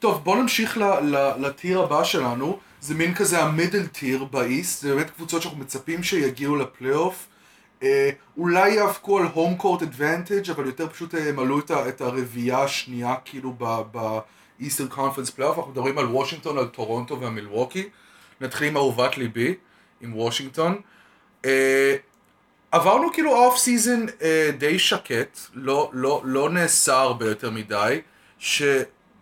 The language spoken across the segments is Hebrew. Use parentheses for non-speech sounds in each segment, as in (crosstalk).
טוב, בואו נמשיך ל tier הבא שלנו. זה מין כזה ה middle tier ב East, זה באמת קבוצות שאנחנו מצפים שיגיעו לפלייאוף. אה, אולי יאבקו על home court advantage אבל יותר פשוט אה, ימלאו את, ה- את הרביעייה השנייה כאילו ב Eastern Conference playoff. אנחנו מדברים על וושינגטון, על טורונטו והמילווקי. נתחיל עם אהובת ליבי, עם וושינגטון. אה, עברנו כאילו off-season אה, די שקט, לא, לא, לא נעשה הרבה יותר מדי,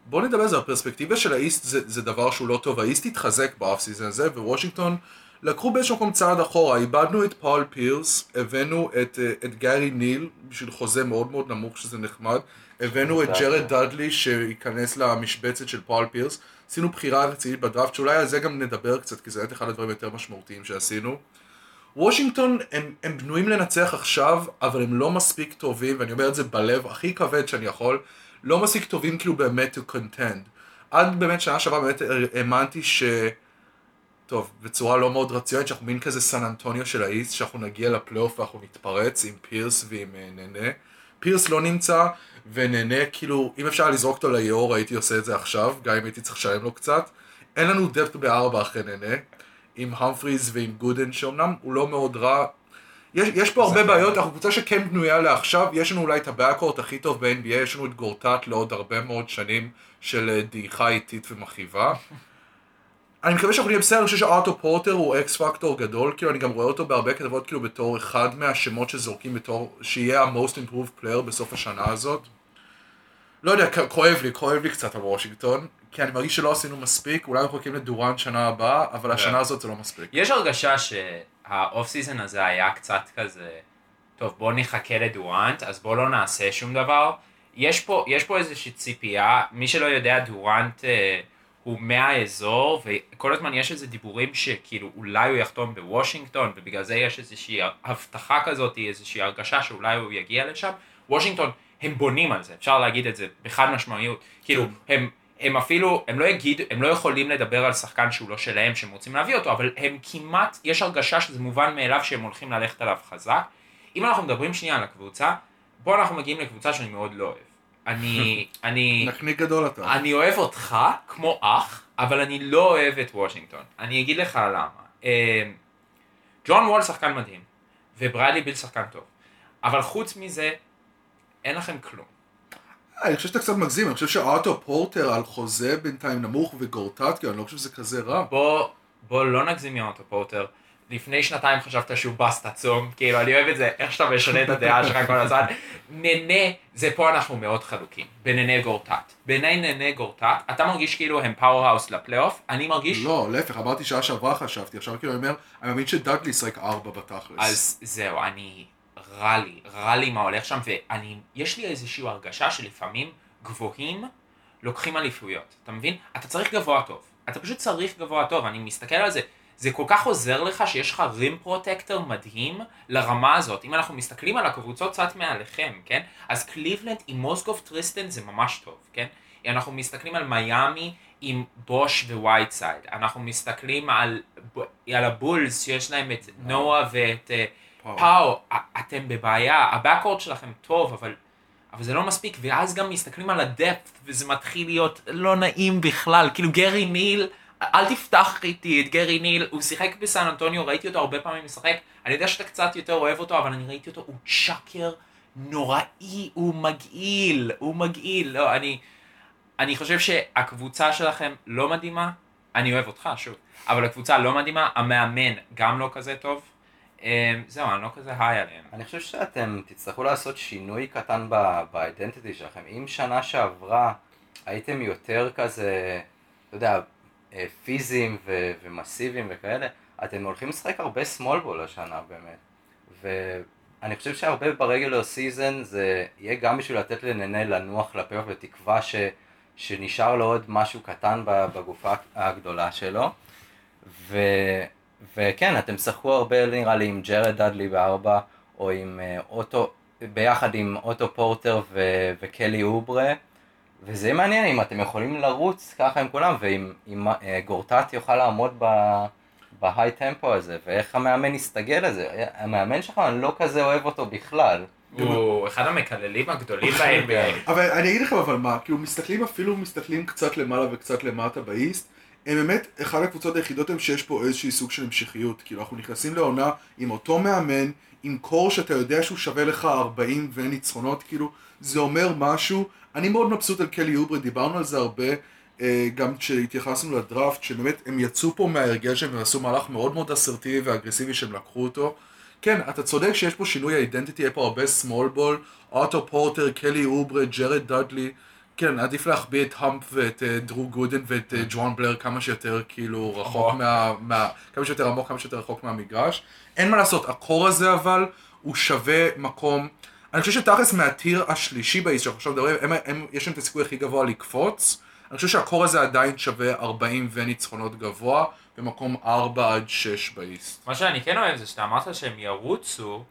שבוא נדבר על זה, הפרספקטיבה של ה East זה, זה דבר שהוא לא טוב, ה East התחזק ב off-season הזה, ווושינגטון לקחו באיזשהו מקום צעד אחורה, איבדנו את פאול פירס, הבאנו את, אה, את גארי ניל בשביל חוזה מאוד מאוד נמוך שזה נחמד, הבאנו את ג'רד דאדלי שייכנס למשבצת של פאול פירס, עשינו בחירה רצינית בדראפט, שאולי על זה גם נדבר קצת, כי זה באמת אחד הדברים היותר משמעותיים שעשינו. וושינגטון הם, הם בנויים לנצח עכשיו, אבל הם לא מספיק טובים, ואני אומר את זה בלב הכי כבד שאני יכול, לא מספיק טובים כאילו באמת to contend. עד באמת שנה שעברה באמת האמנתי ש... טוב, בצורה לא מאוד רציונית, שאנחנו מין כזה סן אנטוניו של האיסט, שאנחנו נגיע לפלייאוף ואנחנו נתפרץ עם פירס ועם אה, נהנה. פירס לא נמצא, ונהנה, כאילו, אם אפשר לזרוק אותו ליאור, הייתי עושה את זה עכשיו, גם אם הייתי צריך לשלם לו קצת. אין לנו דפט בארבע אחרי נהנה, עם המפריז ועם גודן, שאומנם הוא לא מאוד רע. יש, יש פה הרבה בעיות, אנחנו קבוצה שכן בנויה לעכשיו, יש לנו אולי את הבאקורט הכי טוב ב-NBA, יש לנו את גורטט לעוד הרבה מאוד שנים של אה, דעיכה איטית ומכאיבה. (laughs) אני מקווה שאנחנו נהיה בסדר, אני חושב שאוטו פורטר הוא X factor גדול, כאילו אני גם רואה אותו בהרבה כתבות כאילו בתור אחד מהשמות שזורקים בתור, שיהיה ה-most improved player בסוף השנה הזאת. לא יודע, כואב לי, כואב לי קצת על וושינגטון, כי אני מרגיש שלא עשינו מספיק, אולי אנחנו מחכים לדורנט שנה הבאה, אבל השנה הזאת זה לא מספיק. יש הרגשה שה off-season הזה היה קצת כזה, טוב בוא נחכה לדורנט, אז בוא לא נעשה שום דבר. יש פה, יש פה איזושהי ציפייה, מי שלא יודע דורנט אה, הוא מהאזור, וכל הזמן יש איזה דיבורים שכאילו אולי הוא יחתום בוושינגטון, ובגלל זה יש איזושהי הבטחה כזאת, איזושהי הרגשה שאולי הוא יגיע לשם. וושינגטון, הם בונים על זה, אפשר להגיד את זה בחד משמעיות. כאילו, הם, הם אפילו, הם לא יגידו, הם לא יכולים לדבר על שחקן שהוא לא שלהם, שהם רוצים להביא אותו, אבל הם כמעט, יש הרגשה שזה מובן מאליו שהם הולכים ללכת עליו חזק. אם אנחנו מדברים שנייה על הקבוצה, פה אנחנו מגיעים לקבוצה שאני מאוד לא אוהב. אני, (laughs) אני, נקניק גדול אתה. אני אוהב אותך כמו אח, אבל אני לא אוהב את וושינגטון. אני אגיד לך למה. אה, ג'ון וול שחקן מדהים, ובריילי ביל שחקן טוב. אבל חוץ מזה, אין לכם כלום. אני חושב שאתה קצת מגזים, אני חושב שאוטו פורטר על חוזה בינתיים נמוך וגורטט, כאילו, אני לא חושב שזה כזה רע. בוא, בוא לא נגזים אוטו פורטר. לפני שנתיים חשבת שהוא bust עצום, כאילו אני אוהב את זה, איך שאתה משנה את הדעה שלך כל הזמן. ננה, זה פה אנחנו מאוד חלוקים, בננה גורטט. ביני ננה גורטט, אתה מרגיש כאילו הם powerhouse לפלייאוף, אני מרגיש, לא, להפך, אמרתי שעה שעברה חשבתי, עכשיו כאילו אני אומר, אני מאמין שדאדלי ישחק ארבע בתכלס. אז זהו, אני, רע לי, רע לי מה הולך שם, ואני, יש לי איזושהי הרגשה שלפעמים גבוהים לוקחים אליפויות, אתה מבין? אתה צריך גבוה טוב, אתה פשוט צריך גבוה טוב, אני מסתכל על זה, זה כל כך עוזר לך שיש לך rim protector מדהים לרמה הזאת, אם אנחנו מסתכלים על הקבוצות קצת מעליכם, כן? אז קליבלנד עם מוסקוב טריסטן זה ממש טוב, כן? אנחנו מסתכלים על מיאמי עם בוש ווייטסייד, אנחנו מסתכלים על, על הבולס שיש להם את נואה ואת אה, פאו. אתם בבעיה, ה backcourt שלכם טוב, אבל, אבל זה לא מספיק, ואז גם מסתכלים על הדפט, וזה מתחיל להיות לא נעים בכלל, כאילו גרי ניל, אל תפתח איתי את גרי ניל, הוא שיחק בסן אנטוניו, ראיתי אותו הרבה פעמים משחק, אני יודע שאתה קצת יותר אוהב אותו, אבל אני ראיתי אותו, הוא צ'אקר נוראי, הוא מגעיל, הוא מגעיל, לא, אני, אני חושב שהקבוצה שלכם לא מדהימה, אני אוהב אותך, שוב, אבל הקבוצה לא מדהימה, המאמן גם לא כזה טוב, זהו, אני לא כזה high עליהם. אני חושב שאתם תצטרכו לעשות שינוי קטן ב identity שלכם. אם שנה שעברה הייתם יותר כזה, אתה יודע, אה, פיזיים ו- ומסיביים וכאלה, אתם הולכים לשחק הרבה small ball השנה באמת. ואני חושב שהרבה ב regular season זה יהיה גם בשביל לתת לננה לנוח לפלייאוף בתקווה ש... שנשאר לו עוד משהו קטן בגופה הגדולה שלו. ו... וכן, אתם שחקו הרבה נראה לי עם ג'רד דאדלי בארבע, או עם אה, אוטו, ביחד עם אוטו פורטר ו... וקלי אוברה, וזה יהיה מעניין אם אתם יכולים לרוץ ככה עם כולם, ואם אם, אה, גורטט יוכל לעמוד ב... בהיי טמפו הזה, ואיך המאמן יסתגל לזה. המאמן שלך, אני לא כזה אוהב אותו בכלל. הוא אחד המקללים הגדולים (laughs) ב-NBA. אבל אני אגיד לכם אבל מה, כאילו מסתכלים אפילו מסתכלים קצת למעלה וקצת למטה באיסט, הם באמת אחד הקבוצות היחידות הם שיש פה איזשהי סוג של המשכיות, כאילו אנחנו נכנסים לעונה עם אותו מאמן, עם core שאתה יודע שהוא שווה לך 40 וניצחונות, כאילו זה אומר משהו, אני מאוד מבסוט על קלי אוברי, דיברנו על זה הרבה, אה, גם כשהתייחסנו לדראפט, שבאמת הם יצאו פה מההרגל שהם ועשו מהלך מאוד מאוד אסרטיבי ואגרסיבי שהם לקחו אותו. כן, אתה צודק שיש פה שינוי identity, יהיה פה הרבה small ball, אוטו פורטר, קלי אוברי, ג'רד דאדלי. כן, עדיף להחביא את האמפ ואת אה, דרו גודן ואת אה, ג'ואן בלר כמה שיותר כאילו רחוק עמוק. מה, מה... כמה שיותר עמוק, כמה שיותר רחוק מהמגרש. אין מה לעשות, הקור הזה אבל, הוא שווה מקום. אני חושב שתכלס מהטיר השלישי באיסט, שאנחנו עכשיו מדברים, הם, הם, יש להם את הסיכוי הכי גבוה לקפוץ. אני חושב שהקור הזה עדיין שווה 40 וניצחונות גבוה, במקום 4 עד 6 באיסט. מה שאני כן אוהב זה שאתה אמרת שהם ירוצו,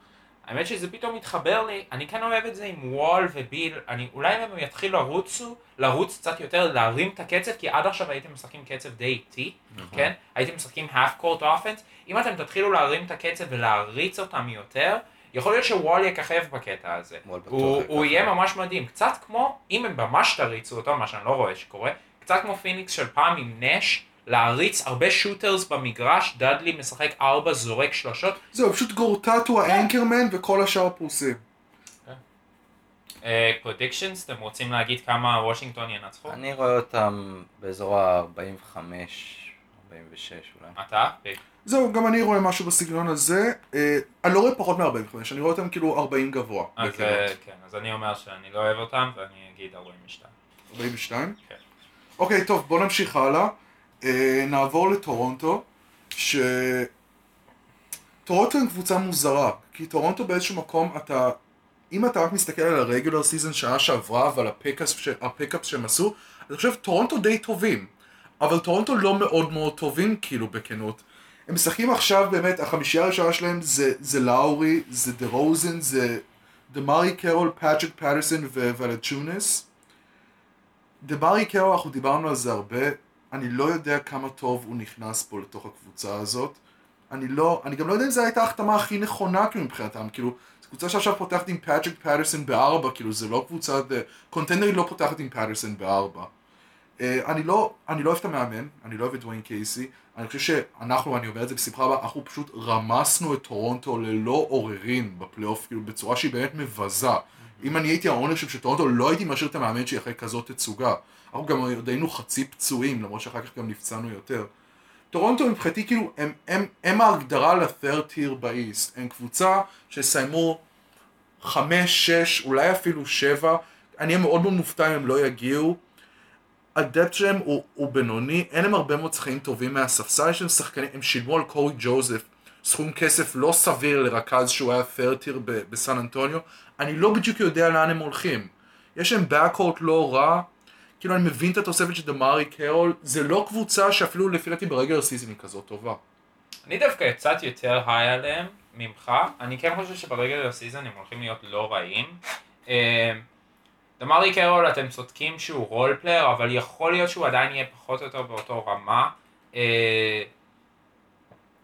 האמת שזה פתאום מתחבר לי, אני כן אוהב את זה עם וול וביל, אני, אולי אם הם יתחילו לרוצו, לרוץ קצת יותר, להרים את הקצב, כי עד עכשיו הייתם משחקים קצב די איטי, כן? הייתם משחקים half court offense, אם אתם תתחילו להרים את הקצב ולהריץ אותם יותר, יכול להיות שוול יככב בקטע הזה. הוא, יככב. הוא יהיה ממש מדהים, קצת כמו, אם הם ממש תריצו אותו, מה שאני לא רואה שקורה, קצת כמו פיניקס של פעם עם נש, להריץ הרבה shooters במגרש, דאדלי משחק ארבע, זורק שלושות, זהו, פשוט גורטט הוא ה anchorman וכל השאר פרוסים. predictions, אתם רוצים להגיד כמה וושינגטון ינצחו? אני רואה אותם באזור ה-45, 46 אולי. אתה? זהו, גם אני רואה משהו בסגנון הזה. אה, אני לא רואה פחות מ-45, אני רואה אותם כאילו 40 גבוה. אז. אה, כן, אז אני אומר שאני לא אוהב אותם, ואני אגיד 42. 42? כן. אוקיי, טוב, בוא נמשיך הלאה. אה, נעבור לטורונטו, ש... טורונטו הם קבוצה מוזרה, כי טורונטו באיזשהו מקום אתה... אם אתה רק מסתכל על ה regular season שנה שעברה ועל ה pickups שהם עשו, אז אני חושב טורונטו די טובים. אבל טורונטו לא מאוד מאוד טובים, כאילו, בכנות. הם משחקים עכשיו באמת, החמישייה הראשונה שלהם זה, זה לאורי, זה דה רוזן, זה דמרי קרול, פטריק פטרסון וולנצ'ונס. דמרי קרול, אנחנו דיברנו על זה הרבה, אני לא יודע כמה טוב הוא נכנס פה לתוך הקבוצה הזאת. אני לא, אני גם לא יודע אם זו הייתה ההחתמה הכי נכונה כאילו מבחינתם, כאילו, זו קבוצה שעכשיו פותחת עם פטריק פטרסון בארבע, כאילו זה לא קבוצה, קונטנדרית לא פותחת עם פטרסון בארבע. אה, אני לא, אני לא אוהב את המאמן, אני לא אוהב את דוויין קייסי, אני חושב שאנחנו, אני אומר את זה בשמחה רבה, אנחנו פשוט רמסנו את טורונטו ללא עוררין בפלייאוף, כאילו בצורה שהיא באמת מבזה. אם אני הייתי ה ownership של טורונטו, לא הייתי משאיר את המאמן שלי אחרי כזאת תצוגה. אנחנו גם עוד היינו חצי פצועים, למרות שאחר כך גם נפצענו יותר. טורונטו מבחינתי כאילו, הם, הם, הם ההגדרה ל-third tier באיסט. הם קבוצה שסיימו חמש, שש, אולי אפילו שבע. אני אהיה מאוד מאוד מופתע אם הם לא יגיעו. הדפט שלהם הוא, הוא בינוני, אין להם הרבה מאוד שחקנים טובים מהספסל, יש להם שחקנים, הם שילמו על קורי ג'וזף סכום כסף לא סביר לרכז שהוא היה third tier בסן אנטוניו, אני לא בדיוק יודע לאן הם הולכים. יש להם backcourt לא רע, כאילו אני מבין את התוספת של דמרי קרול, זה לא קבוצה שאפילו לפי דעתי ב regular season היא כזאת טובה. אני דווקא קצת יותר high עליהם ממך, אני כן חושב שב regular season הם הולכים להיות לא רעים. אה, דמרי קרול, אתם צודקים שהוא role player, אבל יכול להיות שהוא עדיין יהיה פחות או יותר באותו רמה. אה,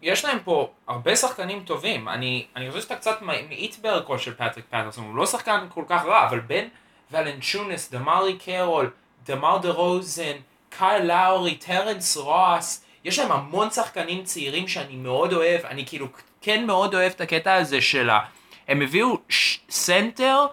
יש להם פה הרבה שחקנים טובים, אני, אני חושב שאתה קצת ממעיט בערכו של פטריק פטרסון, הוא לא שחקן כל כך רע, אבל בין ולנצ'ונס, דמרי קרול, דמר דה רוזן, קייל לאורי, טרנס רוס, יש להם המון שחקנים צעירים שאני מאוד אוהב, אני כאילו כן מאוד אוהב את הקטע הזה של ה... הם הביאו סנטר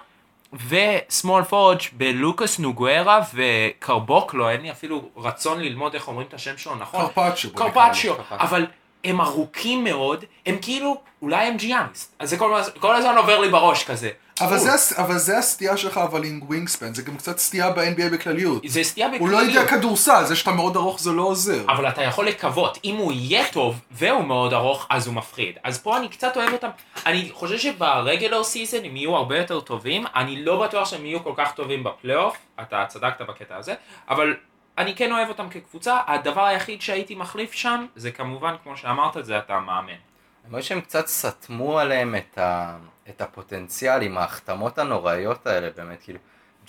ו small forward בלוקאס נוגוארה וקבוקלו, אין לי אפילו רצון ללמוד איך אומרים את השם שלו נכון. קרפצ'יו. קרפצ'יו. אבל הם ארוכים מאוד, הם כאילו, אולי הם ג'יאניס. אז זה כל כל הזמן עובר לי בראש כזה. אבל זה, אבל זה הסטייה שלך אבל עם wingspan, זה גם קצת סטייה ב-NBA בכלליות. זה סטייה הוא לא בכלליות. יודע כדורסל, זה שאתה מאוד ארוך זה לא עוזר. אבל אתה יכול לקוות, אם הוא יהיה טוב והוא מאוד ארוך, אז הוא מפחיד. אז פה אני קצת אוהב אותם. אני חושב שב regular season הם יהיו הרבה יותר טובים, אני לא בטוח שהם יהיו כל כך טובים בפלייאוף, אתה צדקת בקטע הזה, אבל אני כן אוהב אותם כקבוצה, הדבר היחיד שהייתי מחליף שם, זה כמובן, כמו שאמרת, זה את המאמן. אני רואה שהם קצת סתמו עליהם את, ה, את הפוטנציאל עם ההחתמות הנוראיות האלה, באמת, כאילו,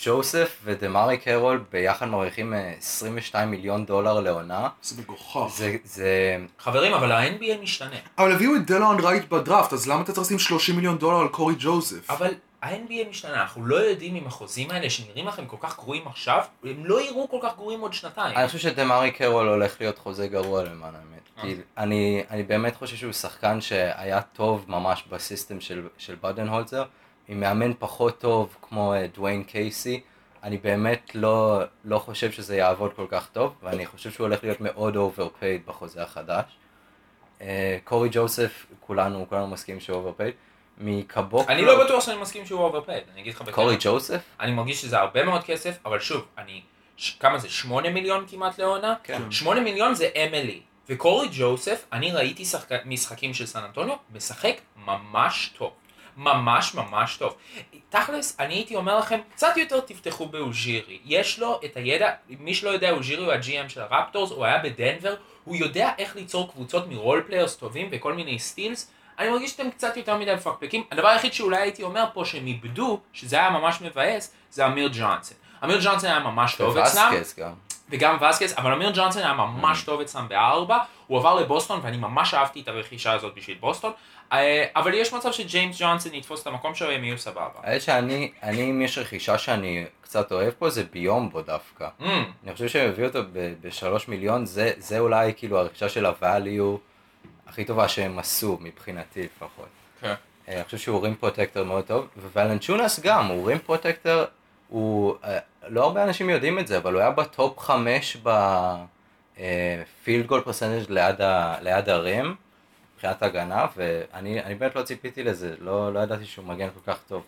ג'וסף ודמרי קרול ביחד מרוויחים אה, 22 מיליון דולר לעונה. זה מגוחך. זה, זה, חברים, אבל ה-NBA משתנה. אבל הביאו את דלון רייט בדראפט, אז למה אתה צריך לשים 30 מיליון דולר על קורי ג'וזף? אבל ה-NBA משתנה, אנחנו לא יודעים אם החוזים האלה שנראים לכם כל כך גרועים עכשיו, הם לא יראו כל כך גרועים עוד שנתיים. אני חושב שדמרי קרול הולך להיות חוזה גרוע למען האמת. אה. כי אני, אני באמת חושב שהוא שחקן שהיה טוב ממש בסיסטם של, של בדנהולזר, עם מאמן פחות טוב כמו אה, דוויין קייסי, אני באמת לא, לא חושב שזה יעבוד כל כך טוב, ואני חושב שהוא הולך להיות מאוד overpaid בחוזה החדש. אה, קורי ג'וסף, כולנו, כולנו מסכימים שהוא overpaid. מקבוקו... אני לא בטוח שאני מסכים שהוא overpaid, אני אגיד לך בכנות. קורי ג'וסף? אני מרגיש שזה הרבה מאוד כסף, אבל שוב, אני, ש, כמה זה? שמונה מיליון כמעט לעונה? כן. שמונה מיליון זה MLE. וקורי ג'וסף, אני ראיתי שחק... משחקים של סן אנטוניו, משחק ממש טוב. ממש ממש טוב. תכלס, אני הייתי אומר לכם, קצת יותר תפתחו באוז'ירי. יש לו את הידע, מי שלא יודע, אוז'ירי הוא ה-GM של הראפטורס, הוא היה בדנבר, הוא יודע איך ליצור קבוצות מ role players טובים וכל מיני steals. אני מרגיש שאתם קצת יותר מדי מפקפקים. הדבר היחיד שאולי הייתי אומר פה שהם איבדו, שזה היה ממש מבאס, זה אמיר ג'ונסון. אמיר ג'ונסון היה ממש טוב אצלם. וגם וסקס, אבל אמיר ג'ונסון היה ממש טוב אצלם בארבע, הוא עבר לבוסטון ואני ממש אהבתי את הרכישה הזאת בשביל בוסטון, אה, אבל יש מצב שג'יימס ג'ונסון יתפוס את המקום שלו, הם יהיו סבבה. האמת שאני, אני, אם יש רכישה שאני קצת אוהב פה, זה ביומבו דווקא. Mm, אני חושב שהם הביאו אותו בשלוש מיליון, זה, זה אולי כאילו הרכישה של ה value הכי טובה שהם עשו, מבחינתי לפחות. כן. אה, אני חושב שהוא rim protector מאוד טוב, ולנצ'ונס גם, הוא rim protector, הוא, אה, לא הרבה אנשים יודעים את זה, אבל הוא היה ב top חמש ב field goal percentage ליד, ה rim, מבחינת הגנה, ואני אני באמת לא ציפיתי לזה, לא, לא ידעתי שהוא מגן כל כך טוב.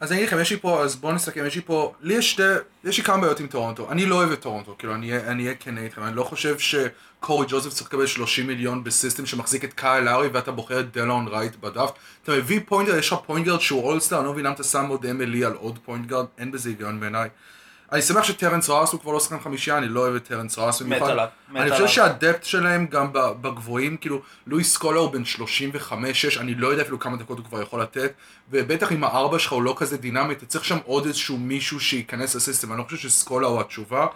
אז אני אגיד לכם, יש לי פה, אז בואו נסכם, יש לי פה, לי יש שתי, יש לי כמה בעיות עם טורונטו, אני לא אוהב את טורונטו, כאילו אני אהיה- כן איתכם, אני לא חושב שקורי ג'וזף צריך לקבל 30 מיליון בסיסטם שמחזיק את קייל לארי ואתה בוחר את דלון רייט בדף, אתה מביא point guard, יש לך point guard שהוא all-star, אני לא מבין למה אתה שם עוד מיליון על עוד point guard, אין בזה היגיון בעיניי. אני שמח שטרנס ראס הוא כבר לא שחקן חמישייה, אני לא אוהב את טרנס ראס מת אני חושב. שהדפט שלהם גם בגבוהים, כאילו, לואיס סקולה הוא בן 35-6, אני לא יודע אפילו כמה דקות הוא כבר יכול לתת, ובטח עם הארבע שלך הוא לא כזה דינמי, אתה צריך שם עוד איזשהו מישהו שייכנס לסיסטם, אני לא חושב שסקולה הוא התשובה.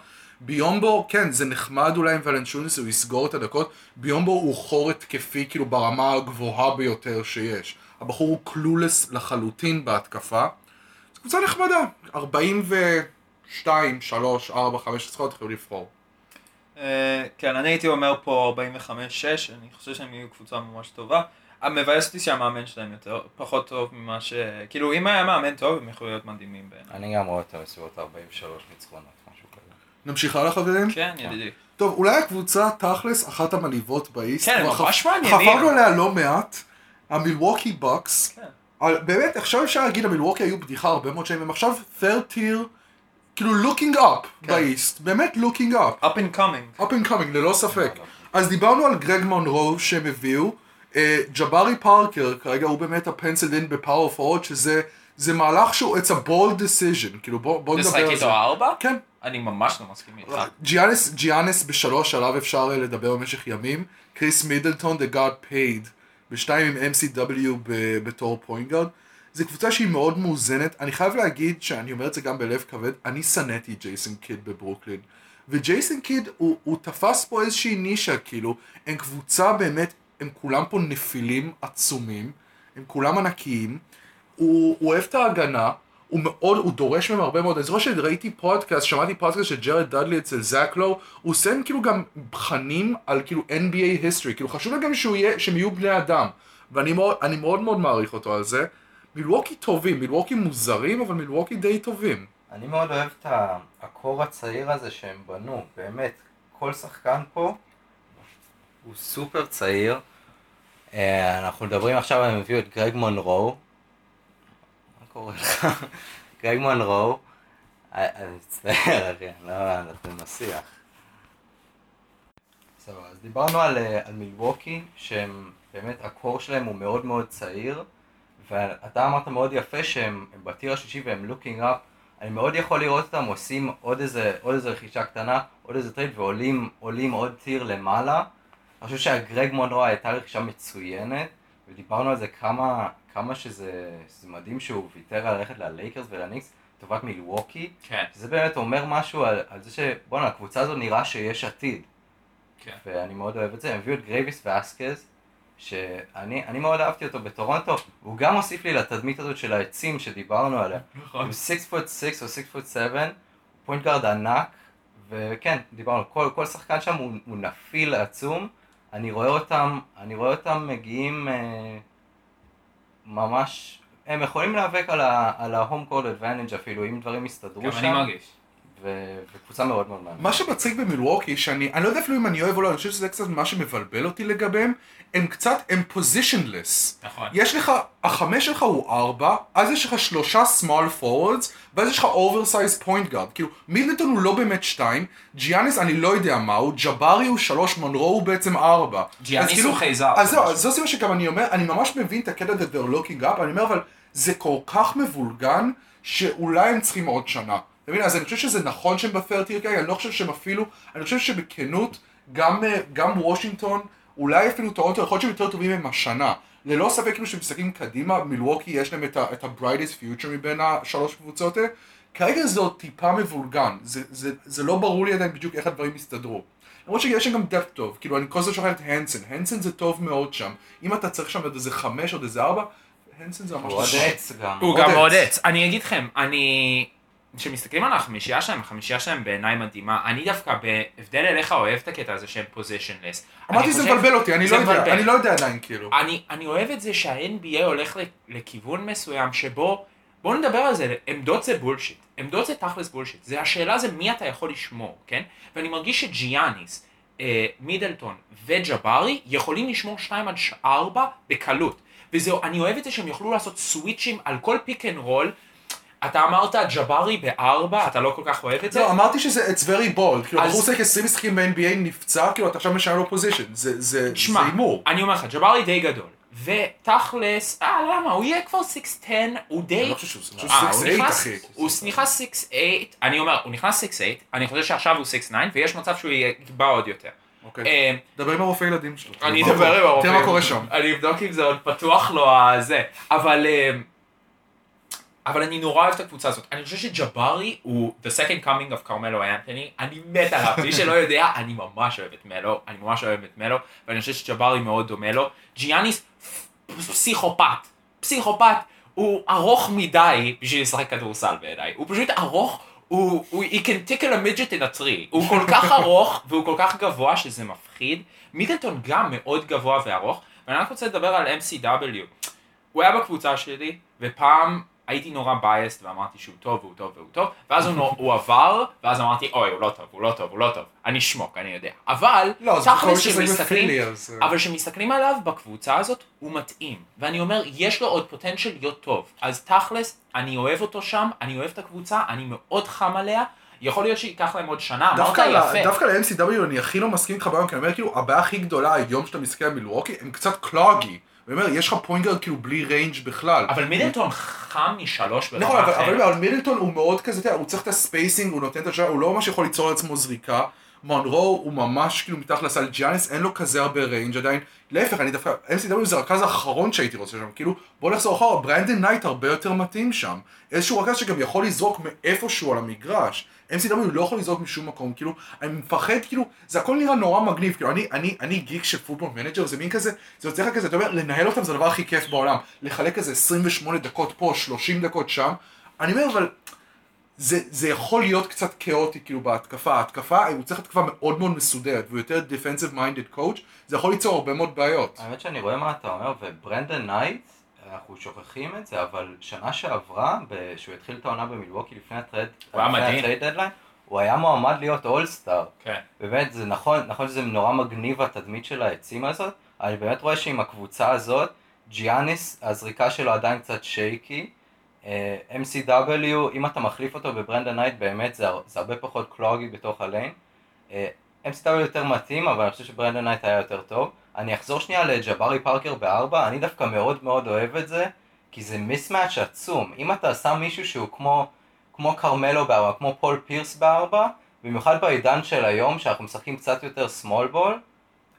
ביומבו, כן, זה נחמד אולי עם ולנצ'וניס, הוא יסגור את הדקות, ביומבו הוא חור התקפי, כאילו ברמה הגבוהה ביותר שיש. הבחור הוא קלולס לחלוטין בהתקפה. זו קבוצה נחמדה, 42, 3, 4, 5, צריכות להתחיל לבחור. אה, כן, אני הייתי אומר פה 45-6, אני חושב שהם יהיו קבוצה ממש טובה. מבאס אותי שהמאמן שלהם יותר, פחות טוב ממה ש... כאילו, אם היה מאמן טוב, הם יכולים להיות מדהימים בעיניי. אני גם רואה אותו בסביבות 43 ניצחונות, משהו כזה. נמשיך הלאה חברים? כן, ידידי. טוב, אולי הקבוצה תכלס אחת המלהיבות באיסט. כן, ממש מעניינים. חפרנו עליה לא מעט, המילווקי בוקס. כן. באמת, עכשיו אפשר להגיד, המילווקי היו בדיחה הרבה מאוד שנים, הם עכשיו third tier, כאילו looking up כן. ב East, באמת looking up, up and coming. up and coming, ללא ספק. אז דיברנו על גרג מונרו שהם הביאו, אה, ג'בארי פארקר, כרגע הוא באמת ה penciled in ב power forward, שזה זה מהלך שהוא, it's a bold decision, כאילו בוא, בוא נדבר לשחק על זה. איתו ארבע? כן, אני ממש לא מסכים איתך. ג'יאנס, ג'יאנס בשלוש עליו אפשר אה, לדבר במשך ימים. קריס מידלטון, that got paid, בשתיים עם MCW ב- בתור point guard. זו קבוצה שהיא מאוד מאוזנת. אני חייב להגיד שאני אומר את זה גם בלב כבד, אני שנאתי את ג'ייסון קיד בברוקלין. וג'ייסון קיד הוא, הוא תפס פה איזושהי נישה, כאילו, הם קבוצה באמת, הם כולם פה נפילים עצומים, הם כולם ענקיים, הוא, הוא אוהב את ההגנה, הוא מאוד, הוא דורש מהם הרבה מאוד, אני זוכר שראיתי פודקאסט, שמעתי פודקאסט של ג'רד דאדלי אצל זאק לואו, הוא עושה כאילו גם בחנים על כאילו NBA history, כאילו חשוב להם גם שהוא יהיה, שהם יהיו בני אדם, ואני מאוד, מאוד מאוד מעריך אותו על זה. מילווקי טובים, מילווקי מוזרים, אבל מילווקי די טובים. אני מאוד אוהב את הקור הצעיר הזה שהם בנו, באמת, כל שחקן פה הוא סופר צעיר. אה, אנחנו מדברים עכשיו, הם הביאו את גרג מונרו. מה קורה לך? (laughs) גרג מונרו. אה, אני מצטער, אחי, אני לא, אתם מסיח. אז דיברנו אה, על מילווקי, שהם, באמת, ה core שלהם הוא מאוד מאוד צעיר, ואתה אמרת מאוד יפה שהם הם ב tier השלישי והם looking up, אני מאוד יכול לראות אותם עושים עוד איזה, עוד איזה רכישה קטנה, עוד איזה trade ועולים עולים עוד tier למעלה. אני חושב שהגרג מונרו הייתה רכישה מצוינת, ודיברנו על זה כמה, כמה שזה, שזה מדהים שהוא ויתר על ללכת ללייקרס ולניקס לטובת מילווקי, כן, זה באמת אומר משהו על, על זה שבואנה, הקבוצה הזו נראה שיש עתיד. כן. ואני מאוד אוהב את זה, הם הביאו את גרייביס ואסקז, שאני אני מאוד אהבתי אותו בטורונטו, הוא גם הוסיף לי לתדמית הזאת של העצים שדיברנו עליה. נכון. הוא 6 foot 6 או 6 foot 7, point guard ענק, וכן, דיברנו, כל, כל שחקן שם הוא, הוא נפיל עצום, אני רואה אותם, אני רואה אותם מגיעים אה, ממש, הם יכולים להיאבק על ה-home court advantage אפילו, אם דברים יסתדרו גם שם, אני מרגיש. ו- וקבוצה מאוד מאוד מעניינת. מה שמצחיק במילווקי, שאני אני לא יודע אפילו אם אני אוהב או לא, אני חושב שזה קצת מה שמבלבל אותי לגביהם, הם קצת, הם פוזישנלס. נכון. יש לך, החמש שלך הוא ארבע, אז יש לך שלושה small forwards, ואז יש לך oversize point guard. כאילו, מידלטון הוא לא באמת שתיים, ג'יאניס אני לא יודע מה הוא, ג'בארי הוא שלוש, מונרו הוא בעצם ארבע. ג'יאניס אז כאילו- הוא חייזר. אז זהו, זו סיבה שגם אני אומר, אני ממש מבין את הקטע that they're looking up, אני אומר אבל, זה כל כך מבולגן, שאולי הם צריכים עוד שנה. אתה מבין? אז אני חושב שזה נכון שהם בפרטיר כרגע, אני לא חושב שהם אפילו, אני חושב שבכנות, גם, אה, גם וושינגטון, אולי אפילו טורונטו, יכול להיות שהם יותר טובים הם השנה. ללא ספק כאילו שמסתכלים קדימה, מילווקי יש להם את ה- את ה-brightest future מבין השלוש קבוצות האלה. כרגע זה עוד טיפה מבולגן, זה, זה, זה לא ברור לי עדיין בדיוק איך הדברים יסתדרו. למרות שיש שם גם דפט טוב, כאילו אני כל הזמן שוכח את הנסן, הנסן זה טוב מאוד שם. אם אתה צריך שם עוד איזה חמש, עוד איזה ארבע, הנסון זה ממש... הוא עוד עץ גם. הוא עוד גם עץ. מאוד עץ. אני אגיד לכם, אני... כשמסתכלים על החמישייה שלהם, החמישייה שלהם בעיניי מדהימה. אני דווקא, בהבדל אליך, אוהב את הקטע הזה שהם positionless. אמרתי שזה מבלבל אותי, אני לא יודע. אני לא יודע עדיין כאילו. אני, אני אוהב את זה שה-NBA הולך לכיוון מסוים שבו, בואו נדבר על זה, עמדות זה bullshit, עמדות זה תכלס bullshit, זה השאלה זה מי אתה יכול לשמור, כן? ואני מרגיש שג'יאניס, אה, מידלטון וג'בארי יכולים לשמור 2 עד 4 בקלות. וזהו, אני אוהב את זה שהם יוכלו לעשות switchים על כל pick and roll. אתה אמרת ג'בארי בארבע, אתה לא כל כך אוהב את זה? לא, אמרתי שזה it's very bold, כאילו בחור שיחק 20 משחקים ב-NBA נפצע, כאילו אתה עכשיו משנה לו position, זה זה- זה תשמע, הימור. אני אומר לך, ג'בארי די גדול. ותכלס, אה למה, הוא יהיה כבר 6'10, הוא די... אני לא חושב שהוא שהוא אה, הוא 6'8 נכנס- אחי. הוא נכנס 6'8, אני אומר, הוא נכנס 6'8, אני חושב שעכשיו הוא 6'9, ויש מצב שהוא יקבע עוד יותר. אוקיי. אה, דבר עם הרופא ילדים שלו. אני אדבר עם הרופא. תראה מה קורה שם. אני אבדוק אם זה עוד פתוח לו הזה. אבל... אבל אני נורא אוהב את הקבוצה הזאת. אני חושב שג'בארי הוא the second coming of קרמלו אנטוני. אני מת עליו. מי שלא יודע, אני ממש אוהב את מלו. אני ממש אוהב את מלו. ואני חושב שג'בארי מאוד דומה לו. ג'יאניס פסיכופת. פסיכופת. הוא ארוך מדי בשביל לשחק כדורסל בעיניי. הוא פשוט ארוך. הוא, הוא, he can tickle a midget in a tree. הוא כל כך ארוך והוא כל כך גבוה שזה מפחיד. מידלטון גם מאוד גבוה וארוך. ואני רק רוצה לדבר על MCW. הוא היה בקבוצה שלי, ופעם הייתי נורא בייסט ואמרתי שהוא טוב והוא טוב והוא טוב, ואז הוא, עבר, ואז אמרתי אוי הוא לא טוב, הוא לא טוב, הוא לא טוב, אני שמוק, אני יודע. אבל, לא, תכלס שמסתכלים, אבל כשמסתכלים עליו בקבוצה הזאת, הוא מתאים. ואני אומר, יש לו עוד פוטנציאל להיות טוב. אז תכלס, אני אוהב אותו שם, אני אוהב את הקבוצה, אני מאוד חם עליה. יכול להיות שייקח להם עוד שנה, אמרת יפה. דווקא ל-MCW אני הכי לא מסכים איתך ביום, כי אני אומר כאילו, הבעיה הכי גדולה היום שאתה מסתכל על מילווקי, הם קצת clogged. אני אומר, יש לך point guard כאילו בלי range בכלל. אבל מידלטון חם משלוש ברמה נכון, אבל, אחרת. אבל, אבל מידלטון הוא מאוד כזה, הוא צריך את ה spacing, הוא נותן את השאלה, הוא לא ממש יכול ליצור לעצמו זריקה. מונרו הוא ממש כאילו מתחת לסל ג'יאניס, אין לו כזה הרבה range עדיין. להפך, אני דווקא, MCW זה הרכז האחרון שהייתי רוצה שם, כאילו, בוא נחזור אחורה, ברנדן נייט הרבה יותר מתאים שם. איזשהו רכז שגם יכול לזרוק מאיפשהו על המגרש. MCW לא יכול לזרוק משום מקום, כאילו, אני מפחד, כאילו, זה הכל נראה נורא מגניב, כאילו, אני, אני, אני גיק של פוטבול מנג'ר, זה מין כזה, זה יוצא לך כזה, אתה אומר, לנהל אותם זה הדבר הכי כיף בעולם. לחלק כזה 28 דקות פה, 30 דקות שם. אני אומר, אבל, זה, זה יכול להיות קצת כאוטי כאילו בהתקפה, ההתקפה, הוא צריך התקפה מאוד מאוד מסודרת, והוא יותר defensive minded coach, זה יכול ליצור הרבה מאוד בעיות. האמת שאני רואה מה אתה אומר, וברנדן נייט, אנחנו שוכחים את זה, אבל שנה שעברה, שהוא התחיל את העונה במילווקי לפני ה trade הוא היה מדהים. ה trade deadline, הוא היה מועמד להיות all-star. כן. באמת, זה נכון, נכון שזה נורא מגניב התדמית של העצים הזאת, אני באמת רואה שעם הקבוצה הזאת, ג'יאניס, הזריקה שלו עדיין קצת shaky. אה, MCW, אם אתה מחליף אותו בברנדן נייט, באמת זה, זה הרבה פחות clogging בתוך הליין. אה, MCW יותר מתאים, אבל אני חושב שברנדן נייט היה יותר טוב. אני אחזור שנייה לג'בארי פארקר בארבע, אני דווקא מאוד מאוד אוהב את זה, כי זה mismatch עצום. אם אתה שם מישהו שהוא כמו, כמו קרמלו בארבע, כמו פול פירס בארבע, במיוחד בעידן של היום, שאנחנו משחקים קצת יותר small ball,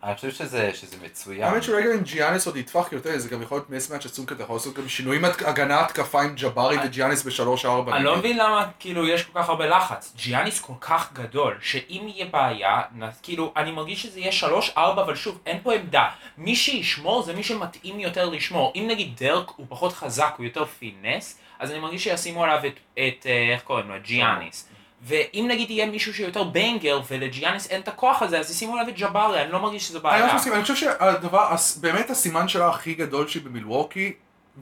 אני חושב שזה, שזה מצוין. האמת שאולי גם אם ג'יאניס עוד יטפח יותר, זה גם יכול להיות mismatch עצום כזה, יכול לעשות גם שינויים הגנה התקפה עם ג'בארי וג'יאניס בשלוש ארבע. אני לא מבין למה כאילו יש כל כך הרבה לחץ. ג'יאניס כל כך גדול, שאם יהיה בעיה, כאילו, אני מרגיש שזה יהיה 3-4, אבל שוב, אין פה עמדה. מי שישמור זה מי שמתאים יותר לשמור. אם נגיד דרק הוא פחות חזק, הוא יותר finesse, אז אני מרגיש שישימו עליו את, את אה, איך קוראים לו, את ג'יאניס. ואם נגיד יהיה מישהו שיותר banger, ולג'יאניס אין את הכוח הזה, אז ישימו עליו את ג'בארי, אני לא מרגיש אני בעיה. לא מסכים, אני חושב שהדבר, באמת הסימן שלה הכי גדול שהיא במילווקי,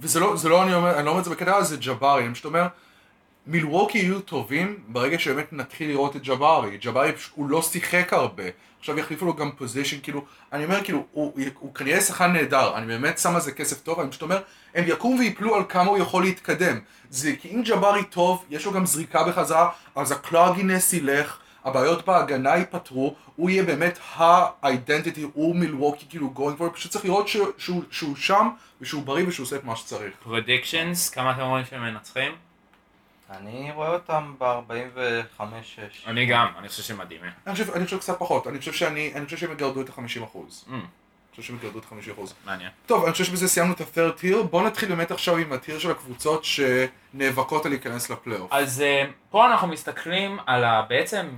וזה לא, זה לא אני אומר, אני לא אומר את זה בקטע, זה ג'בארי, אני פשוט אומר, מילווקי יהיו טובים ברגע שבאמת נתחיל לראות את ג'בארי, ג'בארי הוא לא שיחק הרבה, עכשיו יחליפו לו גם פוזיישן, כאילו, אני אומר כאילו, הוא, הוא כנראה שחקן נהדר, אני באמת שם על זה כסף טוב, אני פשוט אומר, הם יקום ויפלו על כמה הוא יכול להתקדם, זה כי אם ג'בארי טוב, יש לו גם זריקה בחזרה, אז הקלאגינס ילך, הבעיות בהגנה ייפתרו, הוא יהיה באמת ה-identity, הוא מילווקי כאילו going for פשוט צריך לראות ש- שהוא, שהוא שם, ושהוא בריא ושהוא עושה את מה שצריך. פרדיקשנס, כמה אתם אומרים שהם מנצחים? אני רואה אותם ב-45-6. אני גם, אני חושב שהם מדהימים. אני חושב, אני חושב קצת פחות, אני חושב שאני, אני חושב שהם יגרדו את ה-50%. אחוז. Mm, אני חושב שהם יגרדו את ה-50%. מעניין. טוב, אני חושב שבזה סיימנו את ה-third tier, בואו נתחיל באמת עכשיו עם הטיר של הקבוצות שנאבקות על להיכנס לפלייאוף. אז אה, פה אנחנו מסתכלים על ה, בעצם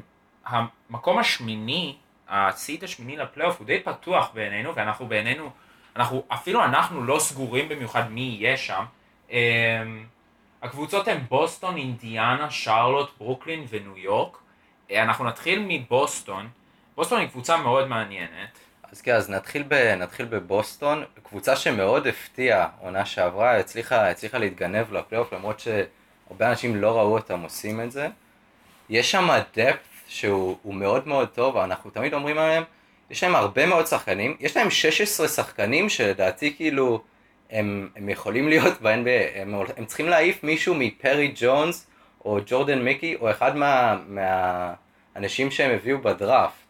המקום השמיני, ה seed השמיני לפלייאוף הוא די פתוח בעינינו, ואנחנו בעינינו, אנחנו, אפילו אנחנו לא סגורים במיוחד מי יהיה שם. הקבוצות הן בוסטון, אינדיאנה, שרלוט, ברוקלין וניו יורק. אה, אנחנו נתחיל מבוסטון. בוסטון היא קבוצה מאוד מעניינת. אז כן, אז נתחיל, ב, נתחיל בבוסטון, קבוצה שמאוד הפתיעה עונה שעברה, הצליחה, הצליחה להתגנב לפלייאוף למרות שהרבה אנשים לא ראו אותם עושים את זה. יש שם דפט שהוא הוא מאוד מאוד טוב, אנחנו תמיד אומרים עליהם, יש להם הרבה מאוד שחקנים, יש להם 16 שחקנים שלדעתי כאילו הם, הם יכולים להיות ב-NBA, הם, הם צריכים להעיף מישהו מפרי ג'ונס או ג'ורדן מיקי או אחד מה, מהאנשים שהם הביאו בדראפט.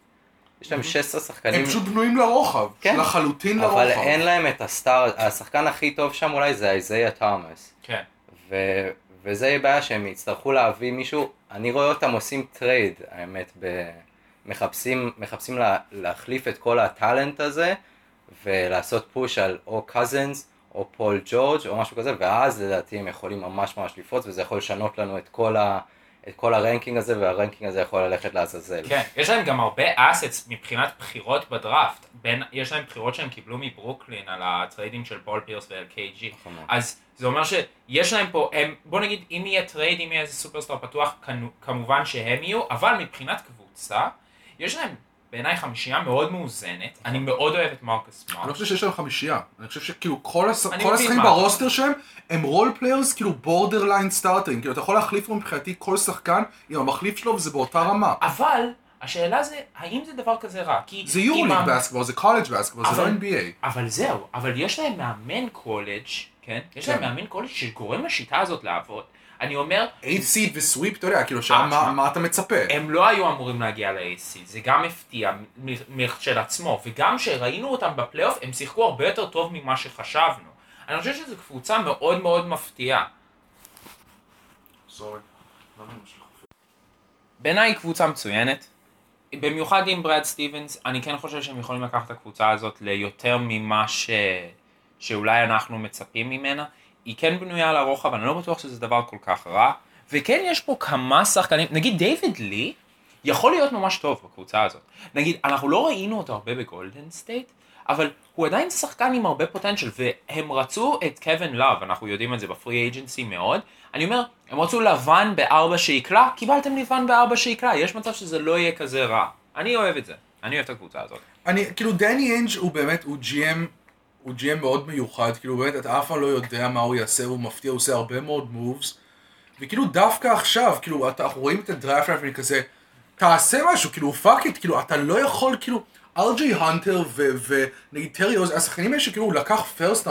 יש להם 16 שחקנים. הם פשוט בנויים לרוחב, כן. לחלוטין לרוחב. אבל אין להם את הסטאר, השחקן הכי טוב שם אולי זה איזיה תומאס. כן. ו... וזה יהיה בעיה שהם יצטרכו להביא מישהו, אני רואה אותם עושים trade, האמת, ב... מחפשים, מחפשים לה... להחליף את כל ה talent הזה, ולעשות push על או קזנס, או פול ג'ורג', או משהו כזה, ואז לדעתי הם יכולים ממש ממש לפרוץ, וזה יכול לשנות לנו את כל, ה... את כל ה ranking הזה, וה ranking הזה יכול ללכת לעזאזל. כן, יש להם גם הרבה assets מבחינת בחירות בדראפט. בין, יש להם בחירות שהם קיבלו מברוקלין על הטריידים של פול פירס ו-KG. נכון. אז זה אומר שיש להם פה, הם, בוא נגיד, אם יהיה trade, אם יהיה איזה סופרסטאר פתוח, כמובן שהם יהיו, אבל מבחינת קבוצה, יש להם בעיניי חמישייה מאוד מאוזנת. אני מאוד אוהב את מרקוס אני לא סמארט. חושב שיש להם חמישייה. אני חושב שכאילו כל השחקנים. ברוסטר שלהם הם role players כאילו borderline סטארטרים. כאילו אתה יכול להחליף מבחינתי כל שחקן עם המחליף שלו וזה באותה רמה. אבל, השאלה זה, האם זה דבר כזה רע? כי זה יורוליג basketball, זה college basketball, זה לא NBA. אבל זהו, אבל יש להם מאמן קולג', כן? יש להם כן. מאמן קולג' שגורם לשיטה הזאת לעבוד. אני אומר, 8 סיד וסוויפ, אתה יודע, כאילו אה, שם מה- תשמע. מה אתה מצפה? הם לא היו אמורים להגיע ל-AC, זה גם הפתיע מ- מ- של עצמו, וגם כשראינו אותם בפלייאוף, הם שיחקו הרבה יותר טוב ממה שחשבנו. אני חושב שזו קבוצה מאוד מאוד מפתיעה. סורי. בעיניי קבוצה מצוינת. במיוחד עם ברד סטיבנס, אני כן חושב שהם יכולים לקחת את הקבוצה הזאת ליותר ממה ש... שאולי אנחנו מצפים ממנה. היא כן בנויה על הרוחב, אני לא בטוח שזה דבר כל כך רע. וכן יש פה כמה שחקנים, נגיד דיוויד לי יכול להיות ממש טוב בקבוצה הזאת. נגיד, אנחנו לא ראינו אותו הרבה בגולדן סטייט, אבל הוא עדיין שחקן עם הרבה פוטנציאל, והם רצו את קווין לאב, אנחנו יודעים את זה ב free agency מאוד. אני אומר, הם רצו לבן בארבע שיקלע, קיבלתם לבן בארבע שיקלע, יש מצב שזה לא יהיה כזה רע. אני אוהב את זה, אני אוהב את הקבוצה הזאת. אני, כאילו דני אינג' הוא באמת, הוא GM, הוא GM מאוד מיוחד, כאילו באמת אתה אף פעם לא יודע מה הוא יעשה, הוא מפתיע, הוא עושה הרבה מאוד moves, וכאילו דווקא עכשיו, כאילו אנחנו רואים את הדראפט ואני כזה, תעשה משהו, כאילו fuck it, כאילו אתה לא יכול, כאילו, ארג'יי הנטר ונגיד טרי השחקנים האלה שכאילו הוא לקח first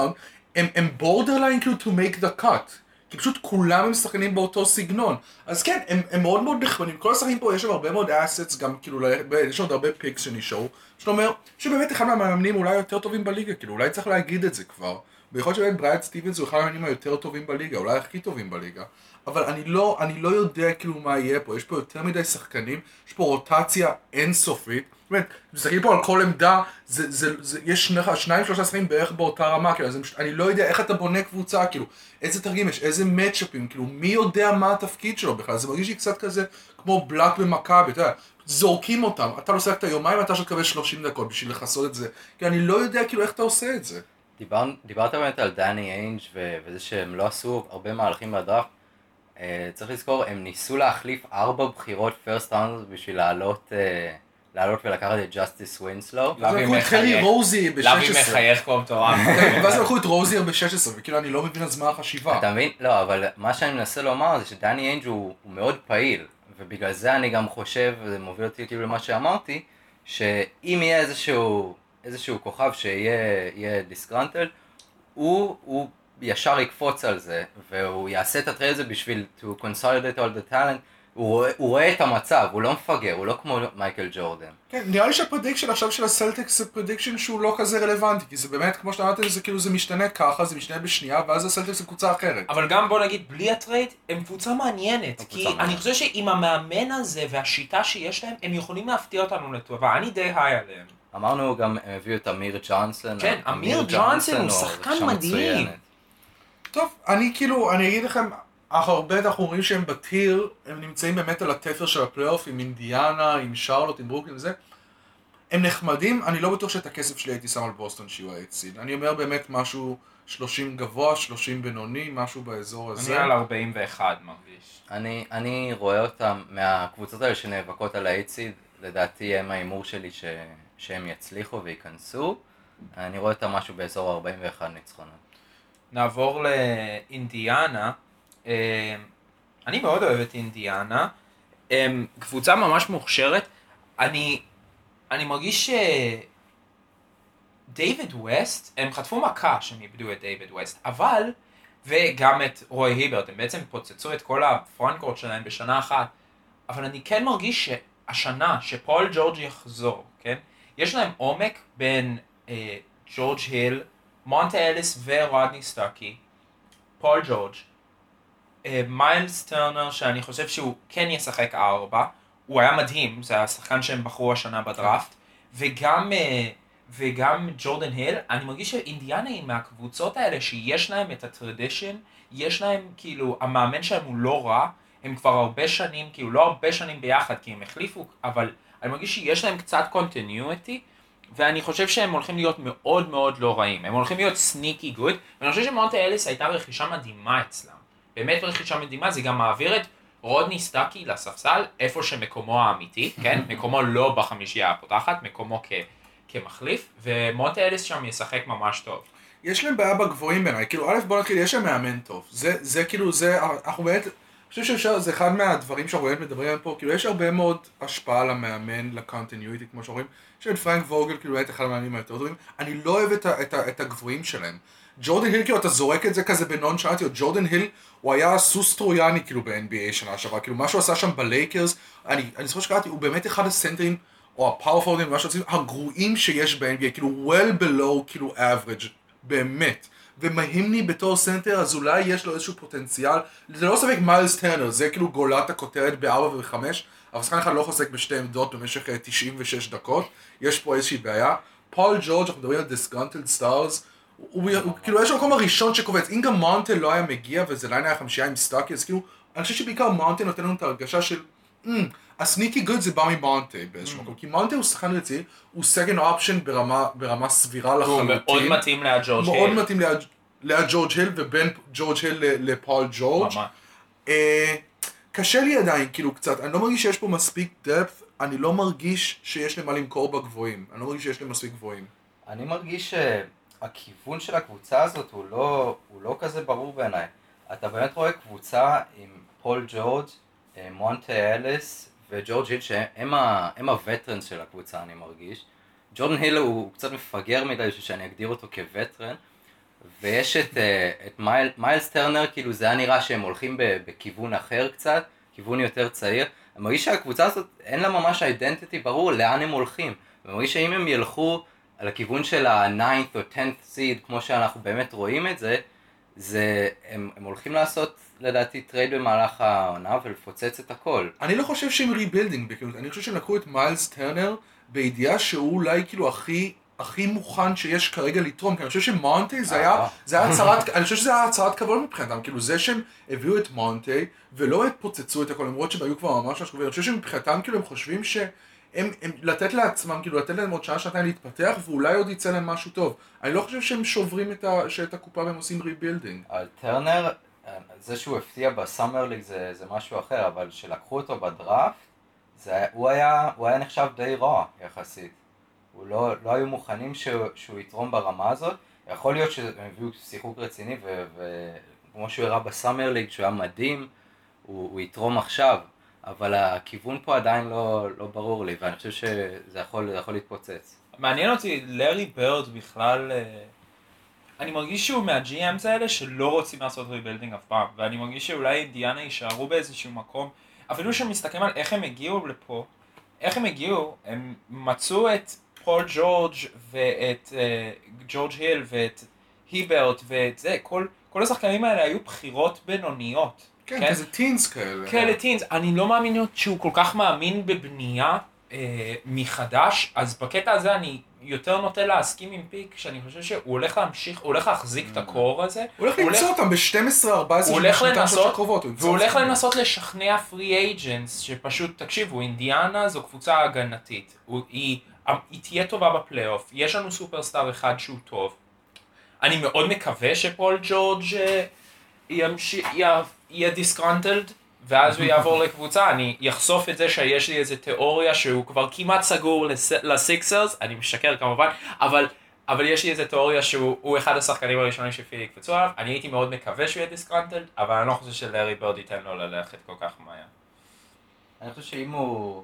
הם, הם borderline כאילו to make the cut. כי פשוט כולם הם שחקנים באותו סגנון. אז כן, הם, הם מאוד מאוד נחמדים. כל השחקנים פה יש שם הרבה מאוד assets, גם כאילו, יש עוד הרבה picks שנשארו. זאת אומרת, שבאמת אחד מהמאמנים אולי יותר טובים בליגה, כאילו, אולי צריך להגיד את זה כבר. ויכול להיות שבאמת בראד סטיבנס הוא אחד המאמנים היותר טובים בליגה, אולי הכי טובים בליגה. אבל אני לא, אני לא יודע כאילו מה יהיה פה, יש פה יותר מדי שחקנים, יש פה רוטציה אינסופית. באמת, מסתכלים פה על כל עמדה, זה, זה, זה, יש שני, שניים שלושה שחקנים בערך באותה רמה, כאילו, אז אני לא יודע איך אתה בונה קבוצה, כאילו, איזה תרגים יש, איזה מצ'אפים, כאילו, מי יודע מה התפקיד שלו בכלל, זה מרגיש לי קצת כזה כמו בלאק במכבי, אתה יודע, זורקים אותם, אתה לא שחקת יומיים, אתה עכשיו תקבל 30 דקות בשביל לכסות את זה, כי אני לא יודע כאילו איך אתה עושה את זה. דיבר, דיברת באמת על דני איינג' ו- וזה שהם לא עשו הרבה מהלכים בדראפט. Uh, צריך לזכור, הם ניסו להחליף ארבע בחירות פרסט ראונד בשביל לעלות, uh, לעלות ולקחת את ג'סטיס ווינסלו. אז לוי לקחו את חרי. רוזי לוי ב-16, מחייך כמו מטורף. ואז לקחו את רוזייר ב-16, וכאילו אני לא מבין אז מה החשיבה. אתה מבין? לא, אבל מה שאני מנסה לומר זה שדני איינג' הוא, מאוד פעיל, ובגלל זה אני גם חושב, וזה מוביל אותי כאילו למה שאמרתי, שאם יהיה איזשהו, איזשהו כוכב שיהיה disgruntled, הוא, הוא ישר יקפוץ על זה, והוא יעשה את ה trade הזה בשביל to consolidate all the talent, הוא רואה, הוא רואה את המצב, הוא לא מפגר, הוא לא כמו מייקל ג'ורדן. כן, נראה לי שה prediction עכשיו של הסלטיקס זה prediction שהוא לא כזה רלוונטי, כי זה באמת, כמו שאתה אמרת, זה כאילו זה משתנה ככה, זה משתנה בשנייה, ואז הסלטיקס זה קבוצה אחרת. אבל גם בוא נגיד, בלי ה trade, הם קבוצה מעניינת. כי מעניינת. אני חושב שעם המאמן הזה והשיטה שיש להם, הם יכולים להפתיע אותנו לטובה. אני די high עליהם. אמרנו גם, הם הביאו את אמיר ג'ונסון. כן, אמיר ג'ונסון הוא שחקן מדהים. מצוינת. טוב, אני כאילו, אני אגיד לכם, אנחנו הרבה אנחנו אומרים שהם ב tier, הם נמצאים באמת על התפר של הפלייאוף עם אינדיאנה, עם שרלוט, עם ברוקלין וזה. הם נחמדים, אני לא בטוח שאת הכסף שלי הייתי שם על בוסטון שיהיו האציל. אני אומר באמת משהו 30 גבוה, 30 בינוני, משהו באזור הזה. אני על 41 מרגיש. אני, אני רואה אותם מהקבוצות האלה שנאבקות על האייציד, לדעתי הם ההימור שלי ש, שהם יצליחו וייכנסו. אני רואה אותם משהו באזור 41 ניצחונות. נעבור לאינדיאנה. אה, אני מאוד אוהב את אינדיאנה. הם קבוצה ממש מוכשרת. אני, אני מרגיש שדייוויד ווסט, הם חטפו מכה שהם איבדו את דייוויד ווסט, אבל, וגם את רוי היברט, הם בעצם פוצצו את כל ה frontcourt שלהם בשנה אחת, אבל אני כן מרגיש שהשנה, שפול ג'ורג' יחזור, כן? יש להם עומק בין אה, ג'ורג' היל, מונטה אליס ורודני סטאקי, פול ג'ורג', מיילס טרנר, שאני חושב שהוא כן ישחק ארבע, הוא היה מדהים, זה השחקן שהם בחרו השנה בדראפט, וגם, אה, וגם ג'ורדן היל, אני מרגיש שאינדיאנה היא מהקבוצות האלה שיש להם את ה tradition, יש להם, כאילו, המאמן שלהם הוא לא רע, הם כבר הרבה שנים, כאילו לא הרבה שנים ביחד, כי הם החליפו, אבל אני מרגיש שיש להם קצת continuity, ואני חושב שהם הולכים להיות מאוד מאוד לא רעים, הם הולכים להיות sneaky good, ואני חושב שמונטה אליס הייתה רכישה מדהימה אצלם, באמת רכישה מדהימה, זה גם מעביר את רודני סטאקי לספסל, איפה שמקומו האמיתי, כן? (laughs) מקומו לא בחמישייה הפותחת, מקומו כ, כמחליף, ומונטה אליס שם ישחק ממש טוב. יש להם בעיה בגבוהים בעיניי, כאילו א' בוא נתחיל, יש להם מאמן טוב, זה, זה כאילו, זה, אנחנו באמת, חושב שאפשר, זה אחד מהדברים שאנחנו באמת מדברים עליהם פה, כאילו יש הרבה מאוד השפעה למאמן, ל continuity, כמו שאומרים, יש את פרנק ווגל, כאילו באמת אחד המאמנים היותר טובים, אני לא אוהב את, את, את הגבוהים שלהם. ג'ורדן היל, כאילו אתה זורק את זה כזה בנונשלנטי, ג'ורדן היל, הוא היה סוס טרויאני כאילו ב-NBA שנה שעברה, כאילו מה שהוא עשה שם בלייקרס, אני, אני זוכר שקראתי, הוא באמת אחד הסנטרים, או הפאוור פורוורדים, מה שרוצים, הגרועים שיש ב-NBA, כאילו well below, כאילו average, באמת. ומה ימני בתור סנטר, אז אולי יש לו איזשהו פוטנציאל. זה ללא ספק מיילס טרנר, זה כאילו גולת הכותרת ב-4 ו-5, אבל שחקן אחד לא מחזיק בשתי עמדות במשך אה, 96 דקות, יש פה איזושהי בעיה. פול ג'ורג', אנחנו מדברים על discontent stars, הוא, כאילו יש המקום הראשון שקופץ, אם גם מונטה לא היה מגיע והליין היה חמישייה עם סטאקי, אז כאילו, אני חושב שבעיקר מונטה נותן לנו את ההרגשה של, "Mm, ה sneaky good זה בא ממונטה באיזשהו מקום, כי מונטה הוא שחקן רציני, הוא second option ברמה, ברמה סבירה הוא לחלוטין. מאוד מתאים ליד ג'ורג' מאוד היל. מתאים ליד, ליד ג'ורג' היל ובין ג'ורג' היל לפול ג'ורג'. אה, קשה לי עדיין, כאילו קצת, אני לא מרגיש שיש פה מספיק depth, אני לא מרגיש שיש להם מה למכור בגבוהים, אני לא מרגיש שיש להם מספיק גבוהים. אני מרגיש שהכיוון של הקבוצה הזאת הוא לא, הוא לא כזה ברור בעיניי. אתה באמת רואה קבוצה עם פול ג'ורג', אה, מונטה אליס וג'ורג' היל שהם ה veterans של הקבוצה אני מרגיש. ג'ורדן היל הוא קצת מפגר מדי בשביל שאני אגדיר אותו כ veteran. ויש את, אה, את מייל, מיילס טרנר, כאילו זה היה נראה שהם הולכים בכיוון אחר קצת, כיוון יותר צעיר. אני מרגיש שהקבוצה הזאת אין לה ממש identity ברור לאן הם הולכים. אני מרגיש שאם הם ילכו על הכיוון של ה-9th או 10th seed, כמו שאנחנו באמת רואים את זה, זה, הם, הם הולכים לעשות לדעתי trade במהלך העונה ולפוצץ את הכל. אני לא חושב שהם rebuilding, אני חושב שהם לקחו את מיילס טרנר בידיעה שהוא אולי כאילו הכי, הכי מוכן שיש כרגע לתרום, כי אני חושב שמונטה זה היה, אה. זה היה הצהרת, אני חושב שזה היה הצהרת כבוד מבחינתם, כאילו זה שהם הביאו את מונטה ולא פוצצו את הכל, למרות שהם היו כבר ממש משהו, ואני חושב שמבחינתם כאילו הם חושבים שהם, הם, לתת לעצמם, כאילו לתת להם עוד שנה שנתיים להתפתח ואולי עוד יצא להם משהו טוב. אני לא חושב שהם שוברים את, ה, שאת הקופה והם עושים rebuilding. על טרנר, זה שהוא הפתיע ב summer league זה, זה משהו אחר, אבל כשלקחו אותו בדראפט, הוא, הוא היה נחשב די רע יחסית. הוא לא, לא היו מוכנים שהוא, שהוא יתרום ברמה הזאת. יכול להיות שהם הביאו שחקן רציני, וכמו שהוא הראה ב summer league, שהוא היה מדהים, הוא, הוא יתרום עכשיו. אבל הכיוון פה עדיין לא, לא ברור לי, ואני חושב שזה יכול, יכול להתפוצץ. מעניין אותי, לארי ברד בכלל, אה, אני מרגיש שהוא מה-GMs האלה שלא רוצים לעשות rebuilding אף פעם, ואני מרגיש שאולי אינדיאנה יישארו באיזשהו מקום, אפילו כשמסתכלים על איך הם הגיעו לפה, איך הם הגיעו, הם מצאו את פול ג'ורג' ואת אה, ג'ורג' היל ואת היברט ואת זה, כל, כל השחקנים האלה היו בחירות בינוניות. כן, כזה teens כאלה. כאלה teens, אני לא מאמין שהוא כל כך מאמין בבנייה אה, מחדש, אז בקטע הזה אני יותר נוטה להסכים עם פיק, שאני חושב שהוא הולך להמשיך, הוא הולך להחזיק את ה core הזה, הוא הולך למצוא אותם ב-12-14 הוא הולך לנסות, הקרובות. והוא הולך. לנסות לשכנע free agents, שפשוט, תקשיבו, אינדיאנה זו קבוצה הגנתית, היא, תהיה טובה בפלייאוף, יש לנו superstar אחד שהוא טוב, אני מאוד מקווה שפול ג'ורג' אה, יהיה disgruntled, ואז הוא יעבור לקבוצה, אני אחשוף את זה שיש לי איזה תיאוריה שהוא כבר כמעט סגור לס- לסיקסרס, אני משקר כמובן, אבל, אבל יש לי איזה תיאוריה שהוא הוא אחד השחקנים הראשונים שפילי יקפצו עליו, אני הייתי מאוד מקווה שהוא יהיה disgruntled, אבל אני לא חושב שלארי ברד ייתן לו ללכת כל כך מהר. אני חושב שאם הוא...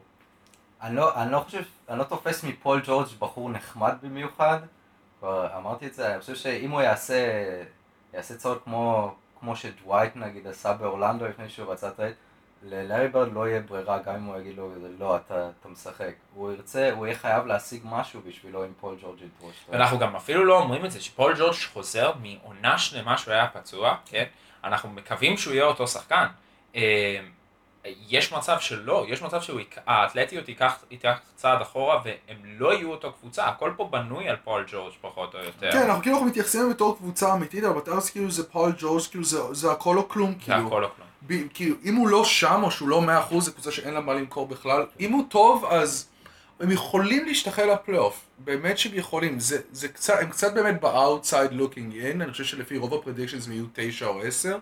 אני לא, אני לא חושב, אני לא תופס מפול ג'ורג' בחור נחמד במיוחד, כבר אמרתי את זה, אני חושב שאם הוא יעשה, יעשה סצינה כמו, כמו שדווייט נגיד עשה באורלנדו לפני שהוא רצה trade, ללארי ברד לא יהיה ברירה גם אם הוא יגיד לו, לא, אתה, אתה משחק. הוא ירצה, הוא יהיה חייב להשיג משהו בשבילו אם פול ג'ורג' ידרוש. ואנחנו גם אפילו לא אומרים את זה, שפול ג'ורג' חוזר מעונה שלמה שהוא היה פצוע, כן? אנחנו מקווים שהוא יהיה אותו שחקן. יש מצב שלא, יש מצב שהאתלטיות ייקח, ייקח צעד אחורה והם לא יהיו אותו קבוצה, הכל פה בנוי על פול ג'ורג' פחות או יותר. כן, אנחנו כאילו מתייחסים בתור קבוצה אמיתית, אבל בתכלס כאילו זה פול ג'ורג', כאילו זה- זה הכל או כלום, זה כאילו. הכל או כלום. ב- כאילו, אם הוא לא שם, או שהוא לא 100%, זו קבוצה שאין לה מה למכור בכלל. אם הוא טוב, אז הם יכולים להשתחל לפלייאוף. באמת שהם יכולים. זה, זה קצת, הם קצת באמת ב-outside looking in, אני חושב שלפי רוב ה predictions הם יהיו 9 או 10,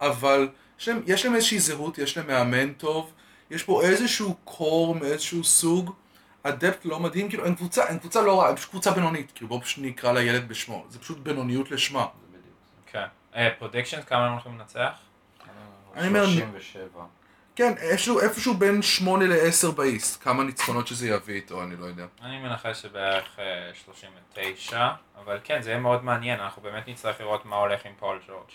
אבל יש להם, יש להם איזושהי זהות, יש להם מאמן טוב, יש פה איזשהו core מאיזשהו סוג. ה depth לא מדהים, כאילו, הם קבוצה, הם קבוצה לא רעה, הם פשוט קבוצה בינונית, כאילו בואו פשוט נקרא לילד בשמו, זה פשוט בינוניות לשמה. זה בדיוק זה. כן. prediction, כמה הם הולכים לנצח? אני אומר- 37. כן, איפשהו, איפשהו בין 8 ל-10 ב East, כמה ניצחונות שזה יביא איתו, אני לא יודע. אני מנחש שבערך אה, 39, אבל כן, זה יהיה מאוד מעניין, אנחנו באמת נצטרך לראות מה הולך עם פול ג'ורג'.